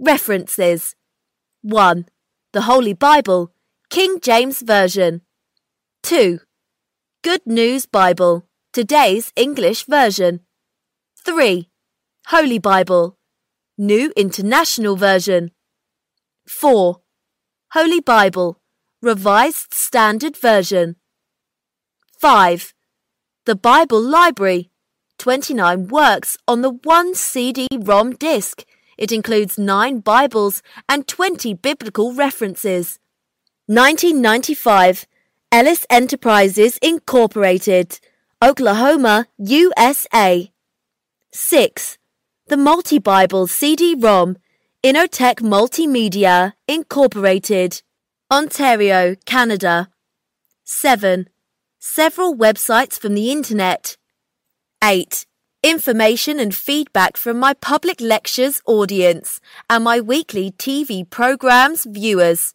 References 1. The Holy Bible, King James Version. 2. Good News Bible, today's English version. 3. Holy Bible, New International Version. 4. Holy Bible, Revised Standard Version. 5. The Bible Library, 29 works on the one CD-ROM disc. It includes 9 Bibles and 20 biblical references. 1995. Ellis Enterprises Incorporated, Oklahoma, USA. 6. The Multi Bible CD-ROM, Inotech Multimedia Incorporated, Ontario, Canada. 7. Several websites from the Internet. 8. Information and feedback from my public lectures audience and my weekly TV programs viewers.